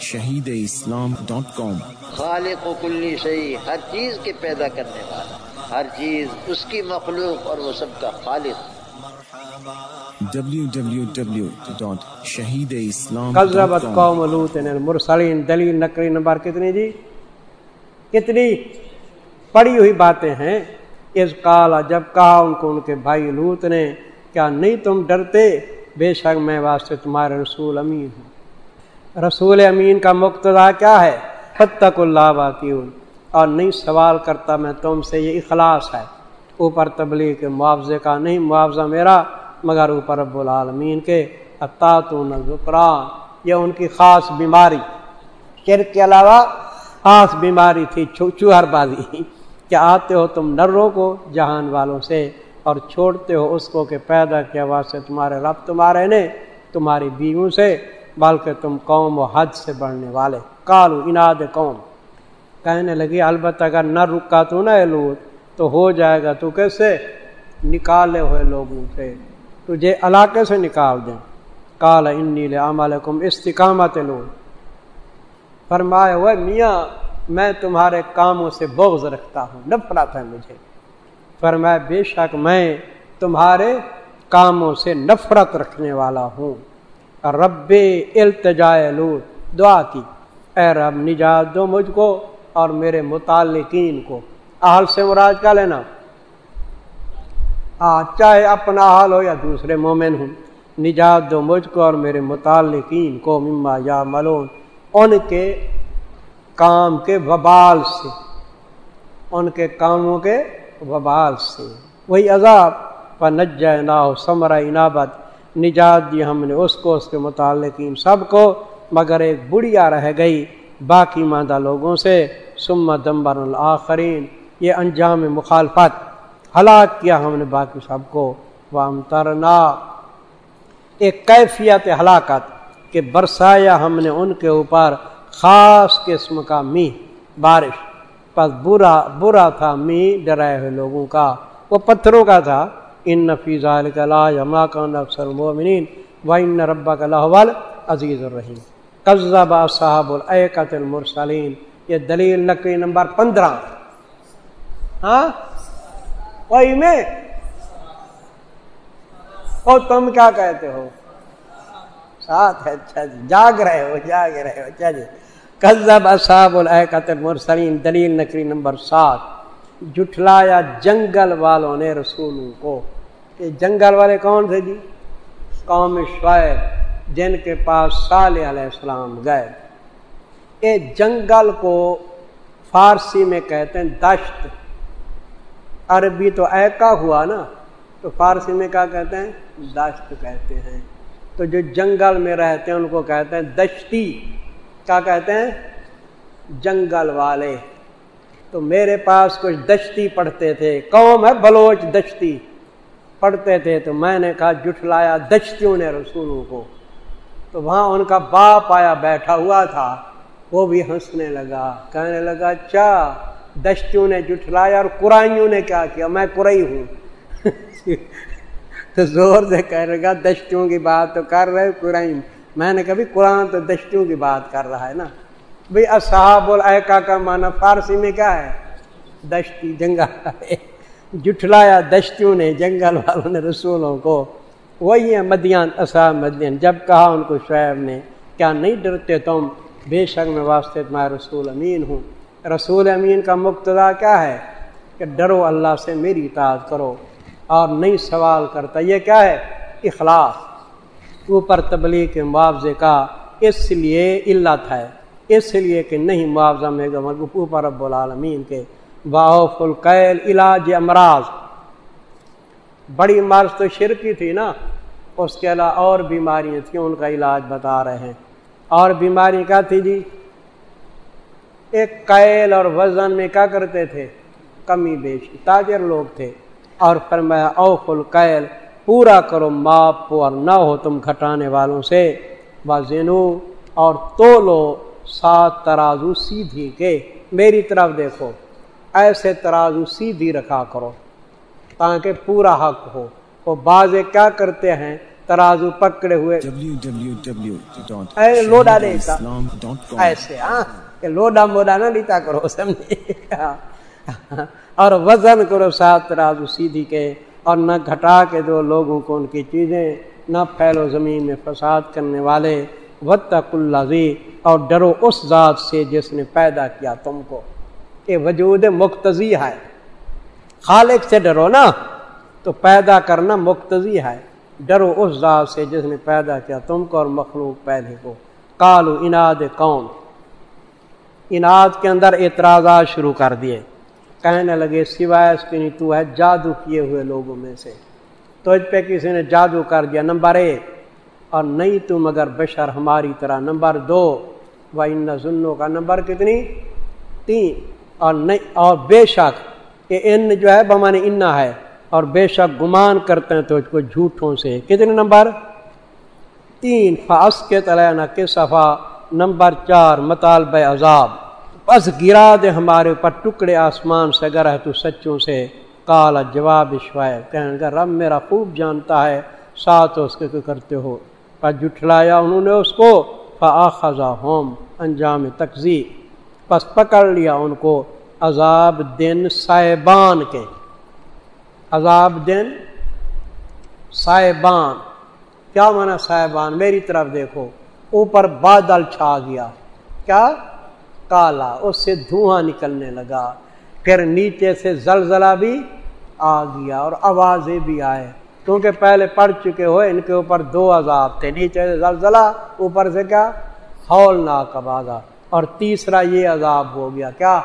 Shaheed Islam dot کام۔ خالق و کلی شہی ہر چیز کے پیدا کرنے والا ہر چیز اس کی مخلوق اور وہ سب کا خالق۔ www.shahideislam.com نقری نمبر کتنی جی؟ کتنی پڑی ہوئی باتیں ہیں۔ اس کالا جب کہا ان کو ان کے بھائی لوت نے کیا نہیں تم ڈرتے؟ بے شک میں واسطے تمہارے رسول امین ہوں۔ رسول امین کا مقتدا کیا ہے؟ حد تک اللہ باقی اور نہیں سوال کرتا میں تم سے یہ اخلاص ہے۔ اوپر تبلیغ کے معاوضے کا نہیں معاوضہ میرا، مگر اوپر رب العالمین کے۔ ذکران یہ ان کی خاص بیماری۔ شرک کے علاوہ خاص بیماری تھی چوہر بازی۔ کیا آتے ہو تم نروں کو جہان والوں سے، اور چھوڑتے ہو اس کو کہ پیدا کیا واسطے تمہارے رب تمہارے نے، تمہاری بیووں سے۔ بلکہ تم قوم و حد سے بڑھنے والے۔ کالو اناد قوم۔ کہنے لگی، البتہ اگر نہ رکا تو نہ لوٹ، تو ہو جائے گا تو کیسے؟ نکالے ہوئے لوگوں سے۔ تجھے علاقے سے نکال دیں۔ کال ان عملکم استقامت لو فرمائے ہوئے میاں، میں تمہارے کاموں سے بغض رکھتا ہوں، نفرت ہے مجھے۔ فرمائے بے شک میں تمہارے کاموں سے نفرت رکھنے والا ہوں۔ رب التجائے لوٹ دعا کی۔ اے رب، نجات دو مجھ کو اور میرے متعلقین کو۔ اہل سے مراد کا لینا؟ چاہے اپنا حال ہو یا دوسرے مومن ہوں، نجات دو مجھ کو اور میرے متعلقین کو۔ مما یا ملون ان کے کام کے وبال سے۔ ان کے کاموں کے وبال سے۔ وہی عذاب پر نج نہ ہو ثمرہ انابت۔ نجات دی ہم نے، اس کو، اس کے متعلقین سب کو، مگر ایک بڑھیا رہ گئی باقی ماندہ لوگوں سے۔ سمت دمبر الآخرین، یہ انجام مخالفت۔ ہلاک کیا ہم نے باقی سب کو۔ وام ترنا ایک کیفیت ہلاکت کہ برسایا ہم نے ان کے اوپر خاص قسم کا می بارش۔ پس برا برا تھا می ڈرائے ہوئے لوگوں کا۔ وہ پتھروں کا تھا۔ ان نفیز کا کان اکثر المؤمنین و ان ربا کا لاہول عزیز الرحیم قزبہ صاحب العقت المرسلین یہ دلیل لکڑی نمبر پندرہ۔ ہاں؟ وہی میں۔ او تم کیا کہتے ہو؟ ساتھ ہے اچھا جی جاگ رہے ہو، جاگ رہے ہو اچھا جی۔ کذب اصحاب الحقت مرسلین دلیل نکری نمبر سات۔ جٹھلایا جنگل والوں نے رسولوں کو کہ جنگل والے کون تھے جی؟ قوم شعیب، جن کے پاس صالح علیہ السلام گئے۔ اے جنگل کو فارسی میں کہتے ہیں دشت۔ عربی تو ایکا ہوا نا، تو فارسی میں کیا کہتے ہیں؟ دشت کہتے ہیں۔ تو جو جنگل میں رہتے ہیں، ان کو کہتے ہیں دشتی۔ کیا کہتے ہیں؟ جنگل والے۔ تو میرے پاس کچھ دشتی پڑھتے تھے۔ قوم ہے بلوچ دشتی۔ پڑھتے تھے تو میں نے کہا جٹھلایا دشتیوں نے رسولوں کو۔ تو وہاں ان کا باپ آیا، بیٹھا ہوا تھا، وہ بھی ہنسنے لگا، کہنے لگا اچھا دشتیوں نے جٹھلایا اور قرائیوں نے کیا کیا؟ میں قرئی ہوں۔ تو زور سے کہہ رہے گا دشتیوں کی بات تو کر رہے قرائن میں نے کبھی قرآن تو دشتیوں کی بات کر رہا ہے نا۔ بھائی اصحاب العقا کا معنی فارسی میں کیا ہے؟ دشتی جنگل جٹھلایا دشتیوں نے، جنگل والوں نے، رسولوں کو۔ وہی ہے مدیان اصحاب مدین۔ جب کہا ان کو شعیب نے، کیا نہیں ڈرتے تم؟ بے شک میں واسطے تمہارا رسول امین ہوں۔ رسول امین کا مقتدا کیا ہے؟ کہ ڈرو اللہ سے، میری اطاعت کرو۔ اور نہیں سوال کرتا، یہ کیا ہے؟ اخلاق اوپر تبلیغ کے معاوضے کا اس لیے علت ہے، اس لیے کہ نہیں معاوضہ میں اوپر رب العالمین کے۔ باف القیل علاج امراض۔ بڑی مرض تو شرکی تھی نا، اس کے علاوہ اور بیماریاں تھیں، ان کا علاج بتا رہے ہیں۔ اور بیماری کیا تھی جی؟ ایک قیل اور وزن میں کیا کرتے تھے؟ کمی بیشی، تاجر لوگ تھے۔ اور فرمایا، اوف القیل، پورا کرو ماپ اور نہ ہو تم گھٹانے والوں سے۔ بزنو اور تو لو سات ترازو سیدھی کے۔ میری طرف دیکھو۔ ایسے ترازو سیدھی رکھا کرو تاکہ پورا حق ہو۔ وہ بعض کیا کرتے ہیں؟ ترازو پکڑے ہوئے۔ لوڈا ایسے ہاں کہ لوڈا موڈا نہ لیتا کرو سمجھے؟ اور وزن کرو سات ترازو سیدھی کے اور نہ گھٹا کے دو لوگوں کو ان کی چیزیں نہ پھیلو زمین میں فساد کرنے والے۔ وطق اللہ اور ڈرو اس ذات سے جس نے پیدا کیا تم کو۔ یہ وجود مقتضی ہے۔ خالق سے ڈرو نا، تو پیدا کرنا مقتضی ہے۔ ڈرو اس ذات سے جس نے پیدا کیا، تم کو اور مخلوق پہلے کو۔ کالو اناد قوم۔ اناد کے اندر اعتراضات شروع کر دیے۔ کہنے لگے، سوائے اس کے تو ہے جادو کیے ہوئے لوگوں میں سے۔ تو پہ کسی نے جادو کر دیا، نمبر ایک۔ اور نہیں تم اگر بشر ہماری طرح، نمبر دو۔ و ان ظنوں کا نمبر کتنی؟ تین۔ اور نہیں اور بے شک کہ ان جو ہے بمان انا ہے اور بے شک گمان کرتے ہیں تو اس کو جھوٹوں سے۔ کتنے نمبر؟ تین۔ فاس کے تلینہ کے صفحہ نمبر چار۔ مطالب عذاب۔ بس گرا دے ہمارے اوپر ٹکڑے آسمان سے، اگر ہے تو سچوں سے۔ کالا جواب شعیب۔ کہنے گا رب میرا خوب جانتا ہے، ساتھ اس کے کرتے ہو۔ پر جٹھلایا انہوں نے اس کو فاخذا ہوم انجام تقزی پس پکڑ لیا ان کو، عذاب دن صاحبان کے۔ عذاب دن صاحبان۔ کیا مانا صاحبان؟ میری طرف دیکھو، اوپر بادل چھا گیا۔ کیا؟ کالا۔ اس سے دھواں نکلنے لگا۔ پھر نیچے سے زلزلہ بھی آ گیا اور آوازیں بھی آئے۔ کیونکہ پہلے پڑھ چکے ہو ان کے اوپر دو عذاب تھے۔ نیچے سے زلزلہ، اوپر سے کیا؟ ہول ناک اور تیسرا یہ عذاب ہو گیا، کیا؟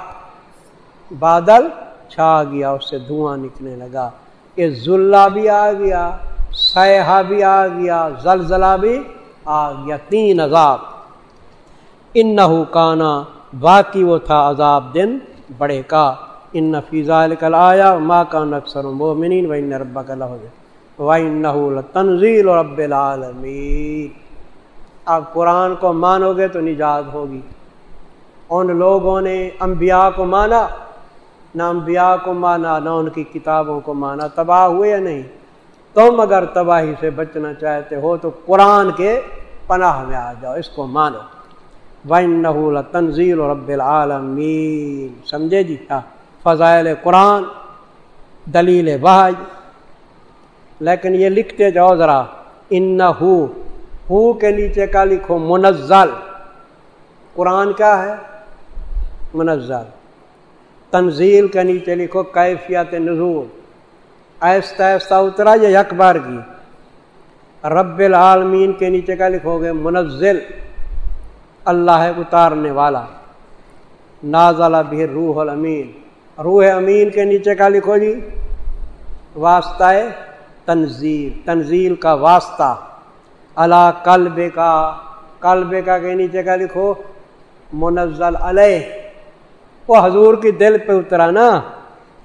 بادل چھا گیا، اس سے دھواں نکلنے لگا۔ یہ ذلہ بھی آ گیا سیاح بھی آ گیا، زلزلہ بھی آ گیا، تین عذاب۔ ان نہ کانا، باقی وہ تھا عذاب دن بڑے کا۔ ان نفیزہ نکل آیا ماں کا نقصر مومنین و ربا کا لہو۔ و ان لوگوں نے انبیاء کو مانا، نہ انبیاء کو مانا، نہ ان کی کتابوں کو مانا، تباہ ہوئے یا نہیں؟ تم اگر تباہی سے بچنا چاہتے ہو تو قرآن کے پناہ میں آ جاؤ، اس کو مانو۔ وَإِنَّهُ تنزیل رب العالمین سمجھے جی؟ کیا فضائل قرآن، دلیل بھائی لیکن یہ لکھتے جاؤ ذرا ان ہو کے نیچے کا لکھو، منزل۔ قرآن کیا ہے؟ منزل تنزیل کے نیچے لکھو کیفیت نزول۔ آہستہ آہستہ اترا یا یکبار کی۔ رب العالمین کے نیچے کا لکھو گے منزل۔ اللہ ہے اتارنے والا۔ نازلہ بھی روح الامین۔ روح امین کے نیچے کا لکھو جی۔ واسطہ تنزیل۔ تنزیل کا واسطہ۔ اللہ کلب کا کلب کا کے نیچے کا لکھو منزل علیہ۔ وہ حضور کی دل پہ اترا نا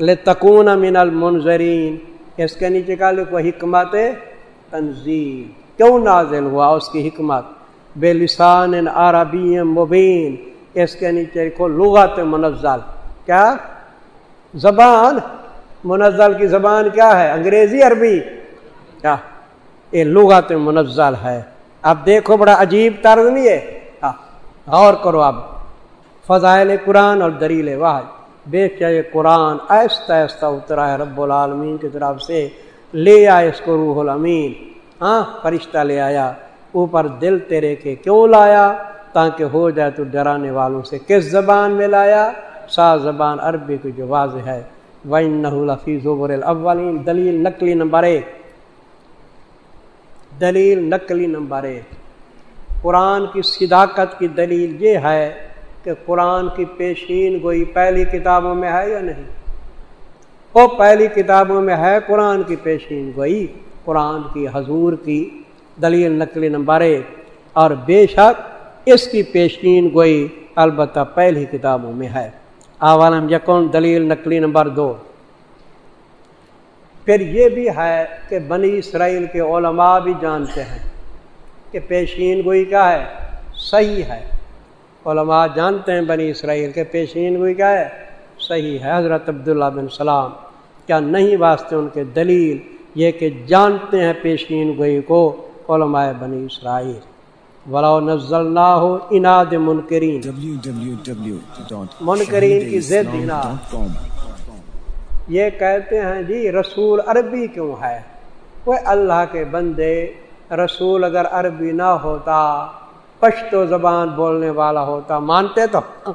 لے تکون من المنظرین۔ اس کے نیچے کا لکھو حکمت تنظیم کیوں نازل ہوا اس کی حکمت؟ بے لسان عربی مبین۔ اس کے نیچے لکھو لغت منزل۔ کیا؟ زبان؟ منزل کی زبان کیا ہے؟ انگریزی، عربی؟ کیا؟ یہ لغت منزل ہے۔ اب دیکھو، بڑا عجیب طرز نہیں ہے۔ ہاں، غور کرو اب۔ فضائل قرآن اور دریل واحد بے کیا یہ قرآن ایستا ایستا اترا ہے رب العالمین کی طرف سے۔ لے آئے اس کو روح الامین۔ ہاں فرشتہ لے آیا۔ اوپر دل تیرے کے کیوں لایا؟ تاکہ ہو جائے تو ڈرانے والوں سے کس زبان میں لایا؟ سا زبان عربی کی جو واضح ہے۔ وَإِنَّهُ لَفِي زُبُرِ الْأَوَّلِينَ۔ دلیل نقلی نمبر ایک۔ دلیل نقلی نمبر ایک۔ قرآن کی صداقت کی دلیل یہ ہے کہ قرآن کی پیشین گوئی پہلی کتابوں میں ہے یا نہیں؟ وہ پہلی کتابوں میں ہے قرآن کی پیشین گوئی، قرآن کی حضور کی دلیل نقلی نمبر ایک۔ اور بے شک اس کی پیشین گوئی البتہ پہلی کتابوں میں ہے۔ عوالم یکن دلیل نقلی نمبر دو۔ پھر یہ بھی ہے کہ بنی اسرائیل کے علماء بھی جانتے ہیں کہ پیشین گوئی کیا ہے؟ صحیح ہے۔ علماء جانتے ہیں بنی اسرائیل کے پیشین گوئی کیا ہے؟ صحیح ہے۔ حضرت عبداللہ بن سلام، کیا نہیں واسطے ان کے دلیل یہ کہ جانتے ہیں پیشین گوئی کو علماء بنی اسرائیل۔ ولا نزل نہ ہو اناد منکرین منکرین کی زد یہ کہتے ہیں جی رسول عربی کیوں ہے؟ وہ اللہ کے بندے، رسول اگر عربی نہ ہوتا پشتو زبان بولنے والا ہوتا، مانتے تو؟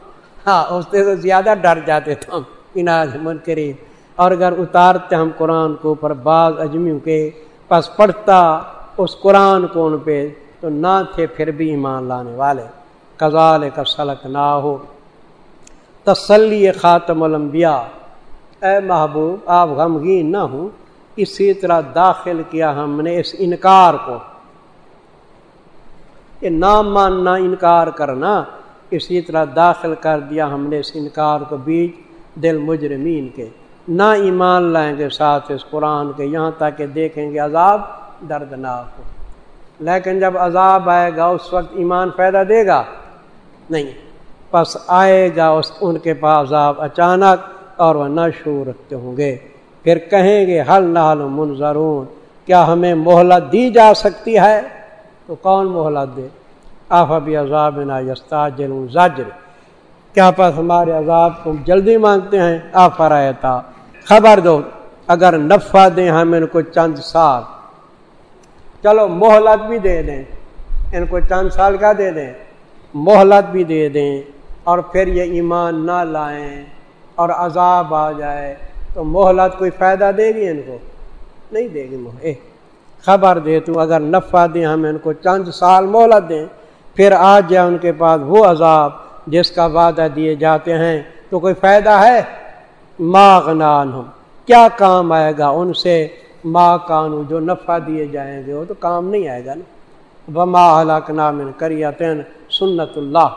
ہاں اس سے تو زیادہ ڈر جاتے تھے ہم، اناج منکرین۔ اور اگر اتارتے ہم قرآن کو اوپر بعض اجمیوں کے پس پڑھتا اس قرآن کو ان پہ، تو نہ تھے پھر بھی ایمان لانے والے۔ کزال کا سلک نہ ہو۔ تسلی خاتم الانبیاء۔ اے محبوب، آپ غمگین نہ ہوں۔ اسی طرح داخل کیا ہم نے اس انکار کو۔ یہ نام ماننا، انکار کرنا، اسی طرح داخل کر دیا ہم نے اس انکار کو بیچ دل مجرمین کے۔ نہ ایمان لائیں گے ساتھ اس قرآن کے، یہاں تک کہ دیکھیں گے عذاب دردناک ہو۔ لیکن جب عذاب آئے گا، اس وقت ایمان پیدا دے گا؟ نہیں۔ پس آئے گا اس، ان کے پاس عذاب اچانک اور وہ نہ شور رکھتے ہوں گے۔ پھر کہیں گے حل نال منظرون، کیا ہمیں مہلت دی جا سکتی ہے؟ تو کون مہلت دے؟ آف ابھی عذاب نہ یستا جلوں زاجر کیا پس ہمارے عذاب کو جلدی مانگتے ہیں؟ آف رہتا خبر دو، اگر نفع دیں ہم ان کو چند سال۔ چلو مہلت بھی دے دیں۔ ان کو چند سال کا دے دیں۔ مہلت بھی دے دیں۔ اور پھر یہ ایمان نہ لائیں اور عذاب آ جائے تو مہلت کوئی فائدہ دے گی ان کو؟ نہیں دے گی اے۔ خبر دے تو اگر نفع دیں ہم ان کو چند سال مہلت دیں، پھر آ جائے ان کے پاس وہ عذاب جس کا وعدہ دیے جاتے ہیں۔ تو کوئی فائدہ ہے؟ ماغنان ہم کیا کام آئے گا ان سے؟ ماں کانو، جو نفع دیے جائیں گے، وہ تو کام نہیں آئے گا نا۔ وما ہلاک نام کریتن سنت اللہ۔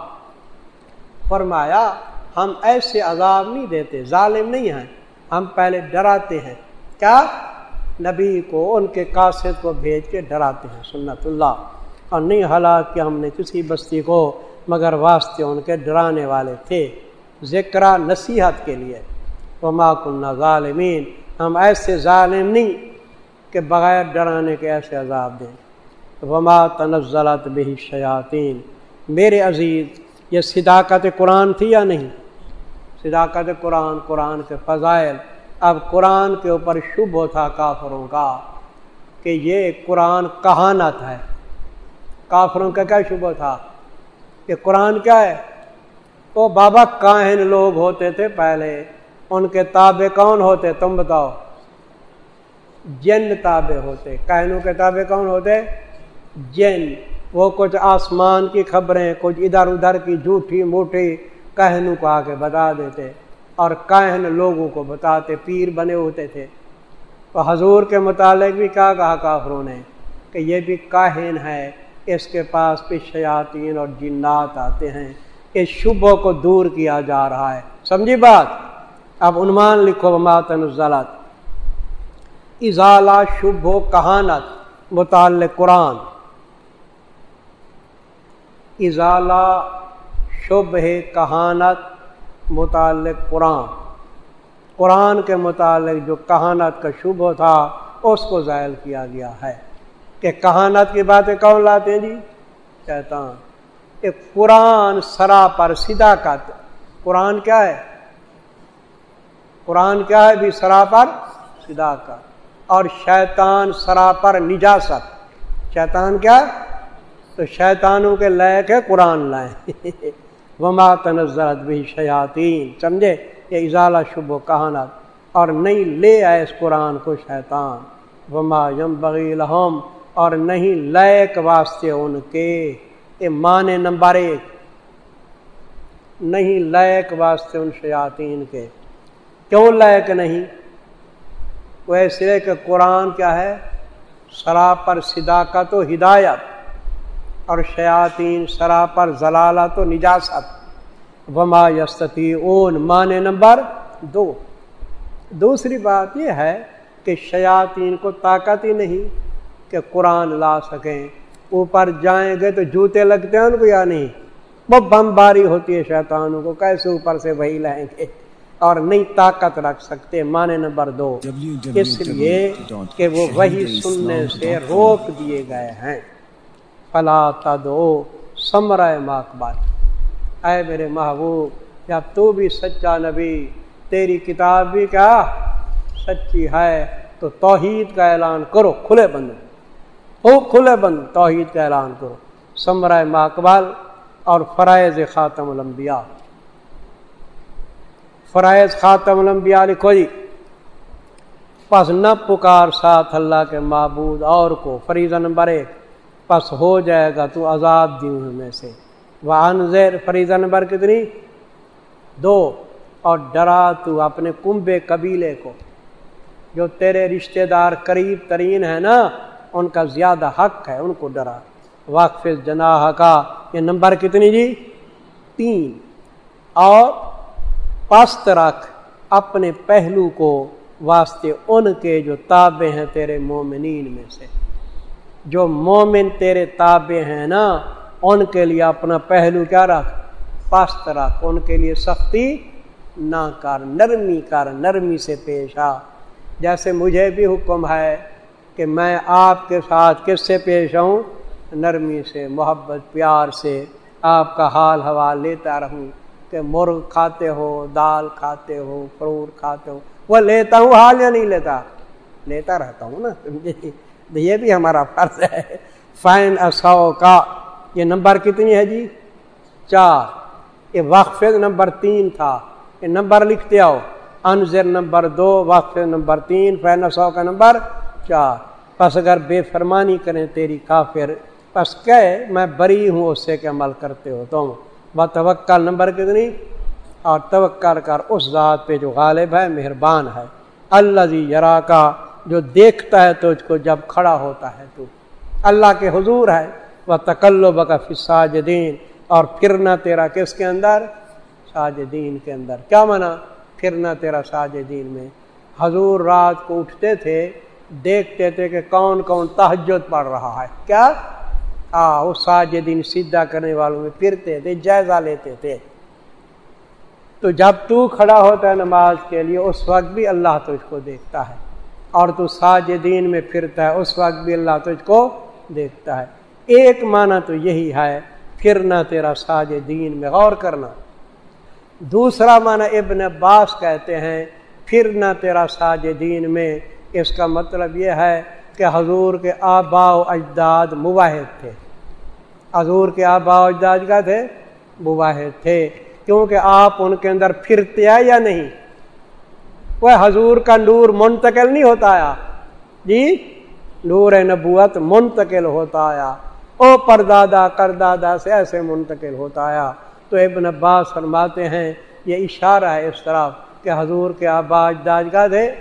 فرمایا، ہم ایسے عذاب نہیں دیتے، ظالم نہیں ہیں۔ ہم پہلے ڈراتے ہیں۔ کیا؟ نبی کو، ان کے قاصد کو بھیج کے ڈراتے ہیں سنت اللہ۔ اور نہیں ہلاک کہ ہم نے کسی بستی کو، مگر واسطے ان کے ڈرانے والے تھے۔ ذکر نصیحت کے لیے۔ وما کن ظالمین۔ ہم ایسے ظالم نہیں کہ بغیر ڈرانے کے ایسے عذاب دیں۔ وما تنزلت بہی شیاطین میرے عزیز، یہ صداقت قرآن تھی یا نہیں؟ صداقت قرآن قرآن کے فضائل۔ اب قرآن کے اوپر شبھ تھا کافروں کا کہ یہ قرآن کہانت ہے۔ کافروں کا کیا شبہ تھا؟ کہ قرآن کیا ہے؟ وہ بابا کاہن لوگ ہوتے تھے پہلے، ان کے تابع کون ہوتے؟ تم بتاؤ۔ جن تابع ہوتے۔ کاہنوں کے تابع کون ہوتے؟ جن۔ وہ کچھ آسمان کی خبریں، کچھ ادھر ادھر کی جھوٹھی موٹی کہنوں کو آ کے بتا دیتے۔ اور کہن لوگوں کو بتاتے، پیر بنے ہوتے تھے۔ تو حضور کے متعلق بھی کیا کہا کافروں نے؟ کہ یہ بھی کاہن ہے، اس کے پاس بھی شیاطین اور جنات آتے ہیں۔ اس شبوں کو دور کیا جا رہا ہے۔ سمجھی بات؟ اب عنوان لکھو ماتن ضلعت ازالہ شب و کہانت، متعلق قرآن۔ ازالہ شب کہانت متعلق قرآن۔ قرآن کے متعلق جو کہانت کا شبہ تھا، اس کو ظاہر کیا گیا ہے۔ کہ کہانت کی باتیں کون لاتے ہیں جی؟ شیطان۔ ایک قرآن سرا پر سیدھا کا قرآن کیا ہے؟ قرآن کیا ہے؟ بھی سرا پر سیدھا کا اور شیطان سرا پر نجاست۔ شیطان کیا تو شیطانوں کے لائق ہے قرآن لائیں۔ وما تنزلت بھی شیاطین۔ سمجھے؟ یہ اضالہ شب و کہانت۔ اور نہیں لے آئے اس قرآن کو شیطان۔ وما یم لہم۔ اور نہیں لائق واسطے ان کے۔ یہ معنی نمبر ایک۔ نہیں لائق واسطے ان شیاطین کے۔ کیوں لائق نہیں؟ ویسے کہ قرآن کیا ہے؟ سراپر صداقت و ہدایت۔ اور شیاطین سراپر ضلالت و نجاست۔ وما یستی اون معنی نمبر دو۔ دوسری بات یہ ہے کہ شیاطین کو طاقت ہی نہیں کہ قرآن لا سکیں۔ اوپر جائیں گے تو جوتے لگتے ہیں ان کو یا نہیں؟ وہ بم باری ہوتی ہے شیطانوں کو، کیسے اوپر سے وہی لائیں گے؟ اور نہیں طاقت رکھ سکتے معنی نمبر دو۔ اس لیے کہ وہ وہی سننے سے روک دیے گئے ہیں۔ فلا تدو سمرائے ماکبال اے میرے محبوب، جب تو بھی سچا نبی تیری کتاب بھی کیا سچی ہے، تو توحید کا اعلان کرو، کھلے بند۔ ہو کھلے بند، توحید کا اعلان کرو۔ سمرائے ماکبال اور فرائض خاتم الانبیاء۔ فرائض خاتم الانبیاء لکھو جی۔ پس نہ پکار ساتھ اللہ کے معبود اور کو، فریضہ نمبر ایک۔ پس ہو جائے گا تو عذاب دی میں سے۔ وہ انضیر فریضہ نمبر کتنی؟ دو۔ اور ڈرا تو اپنے کنبے قبیلے کو، جو تیرے رشتہ دار قریب ترین ہے نا، ان کا زیادہ حق ہے، ان کو ڈرا۔ واقف جناح کا، یہ نمبر کتنی جی؟ تین۔ اور پست رکھ اپنے پہلو کو واسطے ان کے جو تابے ہیں تیرے مومنین میں سے۔ جو مومن تیرے تابے ہیں نا، ان کے لیے اپنا پہلو کیا رکھ؟ پست رکھ۔ ان کے لیے سختی نہ کر، نرمی کر، نرمی سے پیش آ۔ جیسے مجھے بھی حکم ہے کہ میں آپ کے ساتھ کس سے پیش آؤں؟ نرمی سے، محبت، پیار سے۔ آپ کا حال حوال لیتا رہوں کہ مرغ کھاتے ہو، دال کھاتے ہو فروٹ کھاتے ہو۔ وہ لیتا ہوں، حال یا نہیں لیتا؟ لیتا رہتا ہوں نا۔ یہ بھی ہمارا فرض ہے۔ فائن اصو کا، یہ نمبر کتنی ہے جی؟ چار۔ یہ وقف نمبر تین تھا۔ یہ نمبر لکھتے آؤ۔ انضر نمبر دو، وقف نمبر تین فین اصو کا نمبر چار۔ بس اگر بے فرمانی کریں تیری کافر، بس کہ میں بری ہوں اس سے کہ عمل کرتے ہو۔ تم وہ توکل نمبر کتنی؟ اور توکل کر اس ذات پہ جو غالب ہے، مہربان ہے۔ اللہ جی یرا کا جو دیکھتا ہے تو اس کو جب کھڑا ہوتا ہے تو اللہ کے حضور ہے وہ تکلو بکا فساجدین اور پھرنا تیرا کس کے اندر؟ ساجدین کے اندر۔ کیا منع پھرنا تیرا ساجدین میں۔ حضور رات کو اٹھتے تھے، دیکھتے تھے کہ کون کون تحجد پڑھ رہا ہے۔ کیا؟ وہ ساجدین سیدھا کرنے والوں میں پھرتے تھے، جائزہ لیتے تھے۔ تو جب تو کھڑا ہوتا ہے نماز کے لیے، اس وقت بھی اللہ تو اس کو دیکھتا ہے۔ اور تو ساجدین میں پھرتا ہے، اس وقت بھی اللہ تو اس کو دیکھتا ہے۔ ایک معنی تو یہی ہے، پھرنا تیرا ساجدین میں، غور کرنا۔ دوسرا معنی ابن عباس کہتے ہیں، پھرنا تیرا ساجدین میں۔ اس کا مطلب یہ ہے کہ حضور کے آبا و اجداد مباحد تھے۔ حضور کے آبا و اجداد کا تھے؟ مباحد تھے۔ کیونکہ آپ ان کے اندر پھرتے ہیں یا نہیں؟ وہ حضور کا نور منتقل نہیں ہوتا آیا۔ جی نور نبوت منتقل ہوتا آیا۔ او پردادا، کردادا سے ایسے منتقل ہوتا آیا۔ تو ابن عباس فرماتے ہیں، یہ اشارہ ہے اس طرح کہ حضور کے آبا اجداد کا تھے،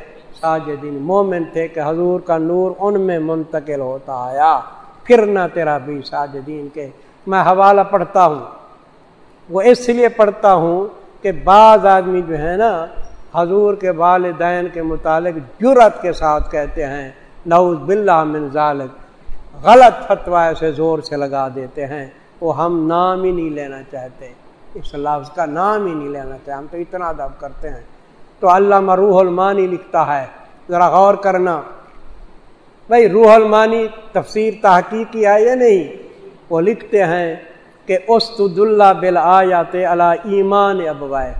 ساجدین مومن تھے کہ حضور کا نور ان میں منتقل ہوتا آیا۔ پھر نہ تیرا بھی ساجدین کے۔ میں حوالہ پڑھتا ہوں۔ وہ اس لیے پڑھتا ہوں کہ بعض آدمی جو ہے نا حضور کے والدین کے متعلق جرت کے ساتھ کہتے ہیں، نعوذ باللہ من ذالک۔ غلط فتوائے سے زور سے لگا دیتے ہیں۔ وہ ہم نام ہی نہیں لینا چاہتے۔ اس لفظ کا نام ہی نہیں لینا چاہتے۔ ہم تو اتنا ادب کرتے ہیں۔ تو اللہ روح المانی لکھتا ہے۔ ذرا غور کرنا۔ بھائی روح المانی تفسیر تحقیقی ہے یا نہیں؟ وہ لکھتے ہیں کہ استد اللہ بل آیات اللہ ایمان ابوائے۔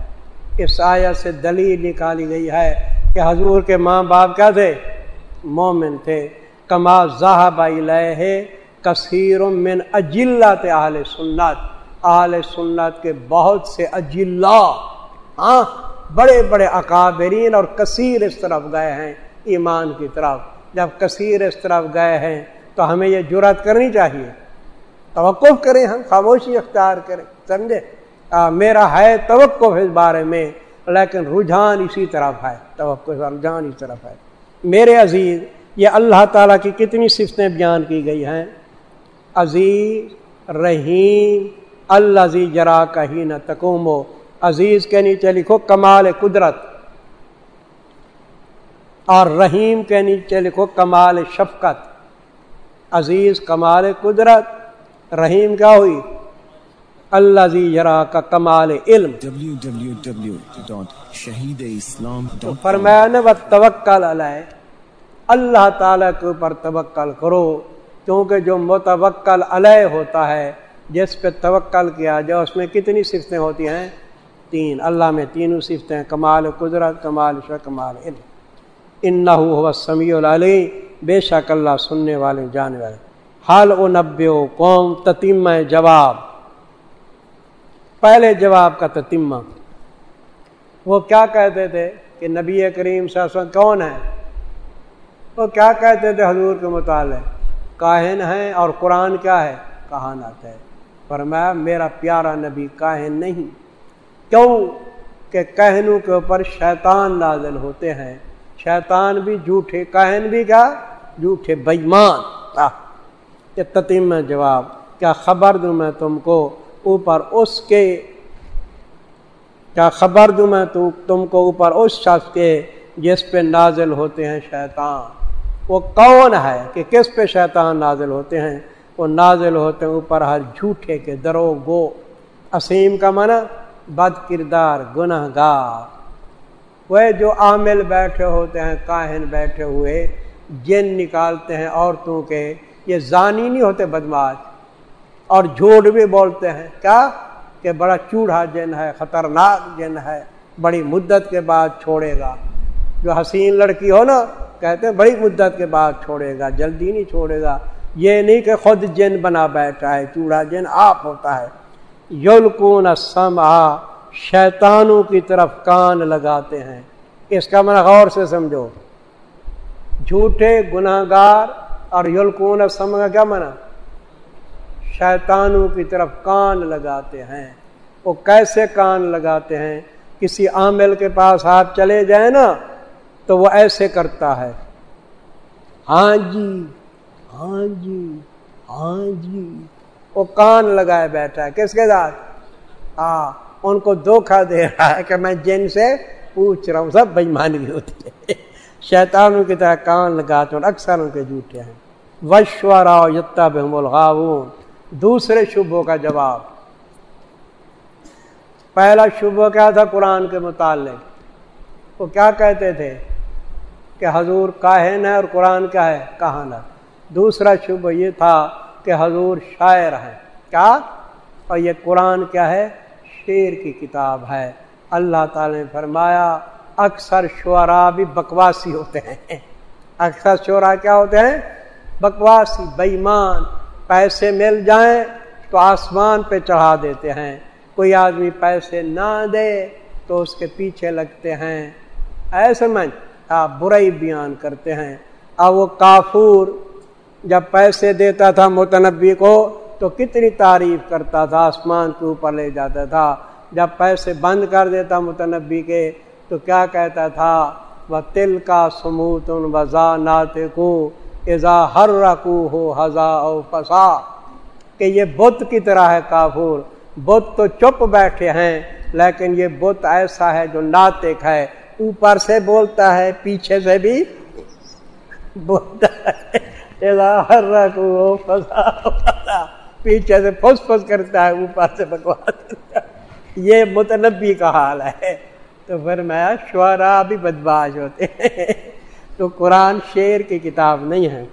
اس آیت سے دلیل نکالی گئی ہے کہ حضور کے ماں باپ کیا تھے؟ مومن تھے۔ کما ذاہب ہے کثیر من اجلات اہل سنت۔ اہل سنت کے بہت سے اجلا ہاں بڑے بڑے اکابرین اور کثیر اس طرف گئے ہیں ایمان کی طرف۔ جب کثیر اس طرف گئے ہیں تو ہمیں یہ جرات کرنی چاہیے۔ توقف کریں ہم، خاموشی اختیار کریں۔ سمجھے؟ میرا ہے توقف اس بارے میں، لیکن رجحان اسی طرف ہے توقع رجحان اس طرف ہے۔ میرے عزیز، یہ اللہ تعالیٰ کی کتنی صفتیں بیان کی گئی ہیں؟ عزیز رحیم، اللہ زی جرا کہیں نہ تکومو عزیز کے نیچے لکھو کمال قدرت، اور رحیم کے نیچے لکھو کمال شفقت۔ عزیز، کمال قدرت، رحیم کیا ہوئی؟ اللہ زی یرا کا کمال علم www.shahideislam.com فرمایا توکل علیہ اللہ تعالیٰ کے اوپر توکل کرو کیونکہ جو متوکل علیہ ہوتا ہے جس پہ توکل کیا جائے اس میں کتنی صفتیں ہوتی ہیں؟ تین. اللہ میں تینوں صفتیں کمال قدرت کمال شہ کمال علم. ان پہلے جواب کا تتیمہ وہ کیا کہتے تھے کہ نبی کریم صلی اللہ علیہ وسلم کون ہے وہ کیا کہتے تھے حضور کے متعلق؟ کاہن ہیں اور قرآن کیا ہے؟ کہانت ہے۔ پر میں میرا پیارا نبی کاہن نہیں۔ کیوں کہ کہنوں کے اوپر شیطان نازل ہوتے ہیں۔ شیطان بھی جھوٹے، کاہن بھی کیا؟ جھوٹے بےمان یہ تتیم جواب۔ کیا خبر دوں میں تم کو؟ اوپر اس کے کیا خبر دوں میں تو تم کو اوپر اس شخص کے جس پہ نازل ہوتے ہیں شیطان؟ وہ کون ہے کہ کس پہ شیطان نازل ہوتے ہیں؟ وہ نازل ہوتے ہیں اوپر ہر جھوٹے کے درو گو اسیم کا منع بد کردار گناہ گار وہ جو عامل بیٹھے ہوتے ہیں، کاہن بیٹھے ہوئے، جن نکالتے ہیں عورتوں کے، یہ زانی نہیں ہوتے بدماش اور جھوٹ بھی بولتے ہیں۔ کیا؟ کہ بڑا چوڑا جن ہے، خطرناک جن ہے، بڑی مدت کے بعد چھوڑے گا۔ جو حسین لڑکی ہو نا، کہتے ہیں بڑی مدت کے بعد چھوڑے گا، جلدی نہیں چھوڑے گا۔ یہ نہیں کہ خود جن بنا بیٹھا ہے، چوڑا جن آپ ہوتا ہے۔ یلکون سم آ شیطانوں کی طرف کان لگاتے ہیں۔ اس کا من غور سے سمجھو۔ جھوٹے گناہ گار اور یلکون سم کا کیا منع شیطانوں کی طرف کان لگاتے ہیں۔ وہ کیسے کان لگاتے ہیں؟ کسی عامل کے پاس آپ چلے جائیں نا، تو وہ ایسے کرتا ہے۔ ہاں جی ہاں جی ہاں جی۔ وہ کان لگائے بیٹھا ہے۔ کس کے ساتھ؟ ہاں ان کو دھوکھا دے رہا ہے کہ میں جن سے پوچھ رہا ہوں، سب بےمانی ہوتی ہے شیطانوں کی طرح کان لگاتے ہیں اکثر ان کے جھوٹے ہیں۔ وشورا یتا بہم الغاون دوسرے شبوں کا جواب۔ پہلا شبہ کیا تھا قرآن کے متعلق؟ وہ کیا کہتے تھے کہ حضور کاہن ہے اور قرآن کیا ہے؟ کہانت دوسرا شبہ یہ تھا کہ حضور شاعر ہے کیا؟ اور یہ قرآن کیا ہے؟ شیر کی کتاب ہے۔ اللہ تعالی نے فرمایا، اکثر شعرا بھی بکواسی ہوتے ہیں۔ اکثر شعرا کیا ہوتے ہیں؟ بکواسی بےمان پیسے مل جائیں تو آسمان پہ چڑھا دیتے ہیں۔ کوئی آدمی پیسے نہ دے تو اس کے پیچھے لگتے ہیں۔ ایسے میں آپ برائی بیان کرتے ہیں۔ اب وہ کافور جب پیسے دیتا تھا متنبی کو تو کتنی تعریف کرتا تھا، آسمان کے اوپر لے جاتا تھا۔ جب پیسے بند کر دیتا متنبی کے تو کیا کہتا تھا؟ وہ تل کا سموت ان وزا نات کو ایزا ہر رکو ہو ہزا او پسا، کہ یہ بت کی طرح ہے کافور۔ بت تو چپ بیٹھے ہیں، لیکن یہ بت ایسا ہے جو ناطق ہے۔ اوپر سے بولتا ہے، پیچھے سے بھی بولتا ہے۔ پیچھے سے پھس پھس کرتا ہے، اوپر سے بکواس یہ متنبی کا حال ہے۔ تو پھر میں شعرا بھی بدباش ہوتے ہیں۔ تو قرآن شیر کی کتاب نہیں ہے۔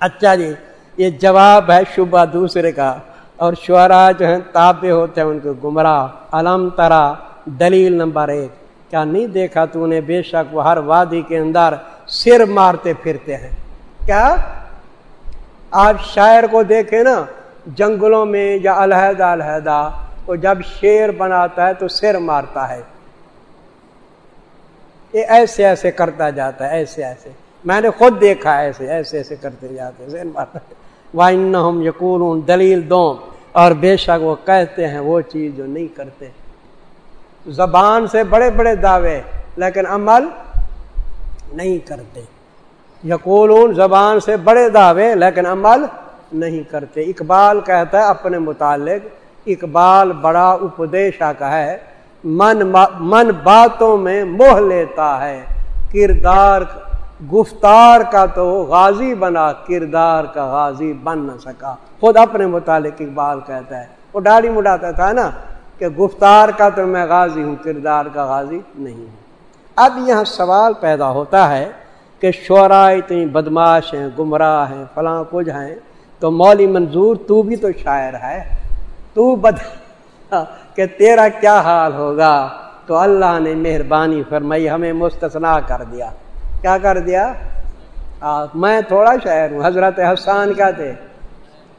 اچھا جی یہ جواب ہے شبہ دوسرے کا۔ اور شعرا جو ہیں تابع ہوتے ہیں ان کو گمراہ۔ علم ترا، دلیل نمبر ایک۔ کیا نہیں دیکھا تو نے بے شک وہ ہر وادی کے اندر سر مارتے پھرتے ہیں۔ کیا؟ آپ شاعر کو دیکھیں نا، جنگلوں میں یا علیحدہ علیحدہ، وہ جب شیر بناتا ہے تو سر مارتا ہے۔ یہ ایسے ایسے کرتا جاتا ہے، ایسے ایسے۔ میں نے خود دیکھا ایسے ایسے ایسے کرتے جاتے سر وائن ہم یقون دلیل دوم۔ اور بے شک وہ کہتے ہیں وہ چیز جو نہیں کرتے۔ زبان سے بڑے بڑے دعوے، لیکن عمل نہیں کرتے۔ یقولون زبان سے بڑے دعوے، لیکن عمل نہیں کرتے۔ اقبال کہتا ہے اپنے متعلق، اقبال بڑا اپدیشا کا ہے۔ من من باتوں میں موہ لیتا ہے۔ کردار گفتار کا تو غازی بنا، کردار کا غازی بن نہ سکا۔ خود اپنے متعلق اقبال کہتا ہے۔ وہ ڈاڑی مڈاتا تھا نا کہ گفتار کا تو میں غازی ہوں، کردار کا غازی نہیں ہوں۔ اب یہاں سوال پیدا ہوتا ہے کہ شعرا اتنی بدماش ہیں، گمراہ ہیں، فلاں کچھ ہیں۔ تو مولی منظور تو بھی تو شاعر ہے۔ تو بد کہ تیرا کیا حال ہوگا؟ تو اللہ نے مہربانی فرمائی، ہمیں مستثنا کر دیا۔ کیا کر دیا؟ میں تھوڑا شاعر ہوں، حضرت حسان کیا تھے۔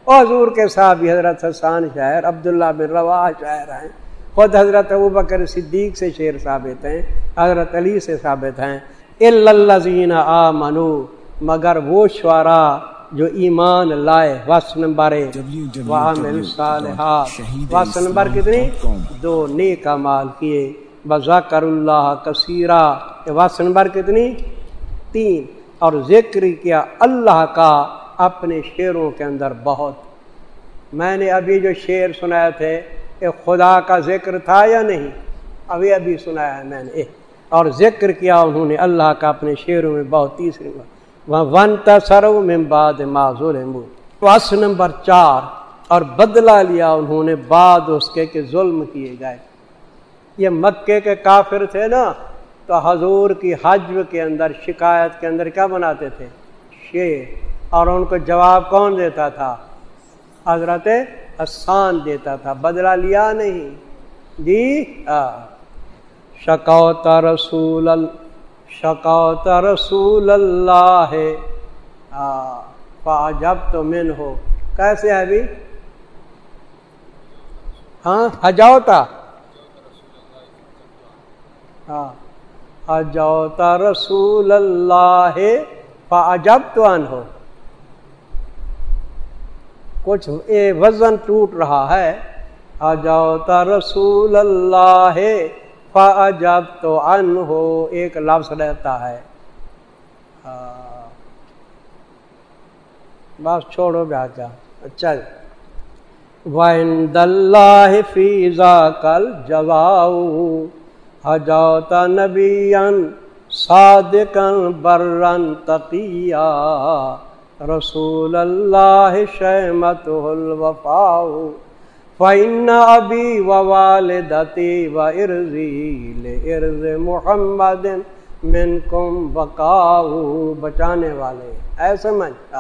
حضور کے ساتھ بھی حضرت حسان شاعر، عبداللہ بن روا شاعر ہیں۔ خود حضرت ابو بکر صدیق سے شعر ثابت ہیں، حضرت علی سے ثابت ہیں۔ الزین آ منو مگر وہ شعرا جو ایمان لائے وس نمبر وس نمبر کتنی؟ دو نیک مال کیے۔ بذاکر اللہ کثیرہ وس نمبر کتنی؟ تین۔ اور ذکر کیا اللہ کا اپنے شعروں کے اندر بہت۔ میں نے ابھی جو شعر سنائے تھے کہ خدا کا ذکر تھا یا نہیں؟ ابھی ابھی سنایا ہے میں نے۔ اور ذکر کیا انہوں نے اللہ کا اپنے شعروں میں بہت۔ تیسری وہاں ون تصرو میں بعد معذور وس نمبر چار اور بدلہ لیا انہوں نے بعد اس کے کہ ظلم کیے گئے۔ یہ مکے کے کافر تھے نا، تو حضور کی حجب کے اندر، شکایت کے اندر کیا بناتے تھے؟ شیر۔ اور ان کو جواب کون دیتا تھا؟ حضرت آسان دیتا تھا۔ بدلہ لیا نہیں۔ جی ہاں۔ شکوت رسول اللہ۔ شکوت رسول اللہ. ہے جب تو من ہو کیسے ہے ابھی؟ ہاں ہجوتا ہاں ہجوتا رسول اللہ. جب تو ان ہو کچھ اے وزن ٹوٹ رہا ہے. ہجوتا رسول اللہ. فا جب تو ان ہو ایک لفظ رہتا ہے۔ ہاں۔ بس چھوڑو بیا کیا اچھا جی۔ وائن دلہ فیضا کل جواؤ حجوت نبی صادقن برن تقیا رسول اللہ شمت الوفاؤ فعن ابی و والدتی و ارضی ارض محمد من کم بچانے والے۔ ایسے سمجھتا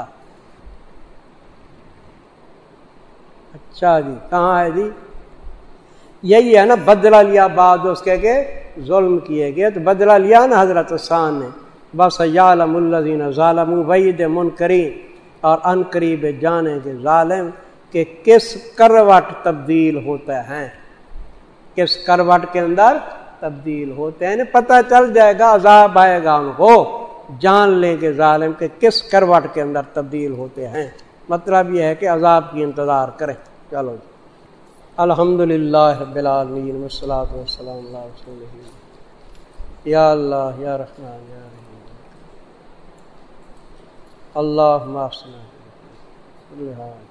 اچھا جی کہاں ہے جی؟ یہی ہے نا، بدلہ لیا بعد اس کے کہ ظلم کیے گئے۔ تو بدلہ لیا نا حضرت سان نے۔ بس یالم الزین ظالم وعید منکرین اور ان قریب جانے کے ظالم۔ کہ کس کروٹ تبدیل ہوتے ہیں کس کروٹ کے اندر تبدیل ہوتے ہیں؟ یعنی پتہ چل جائے گا، عذاب آئے گا ان کو۔ جان لیں گے ظالم کہ کس کروٹ کے اندر تبدیل ہوتے ہیں۔ مطلب یہ ہے کہ عذاب کی انتظار کریں۔ چلو جی۔ الحمد للہ بلالمین وسلات وسلم اللہ۔ یا اللہ، یا رحمان، یا رحیم۔ اللہ معصنا